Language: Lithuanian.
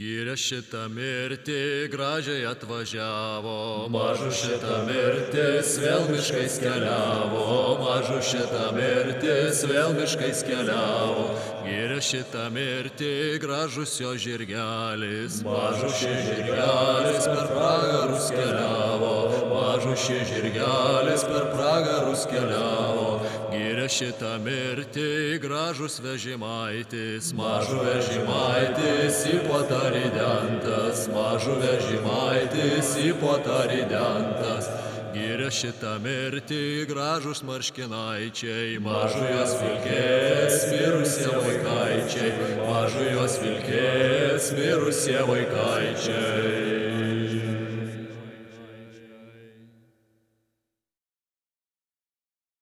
Gyrė šitą mirtį, gražiai atvažiavo, mažu šitą mirtis, vėl miškais keliavo, mažu šitą mirtis, vėl miškais keliavo. Gyrė šitą mirtį, gražus jo žirgelis, mažu šis žirgelis per pragarus keliavo, mažu šis žirgelis per pragarus keliavo. Gyrė šitą mirtį, gražus vežimaitis, mažu vežimaitis į potaridentas, mažu vežimaitis į potaridentas. Gyrė šitą mirtį, gražus marškinaičiai, mažu jos vilkės, mirusie vaikaičiai, mažu jos vilkės, mirusie vaikaičiai.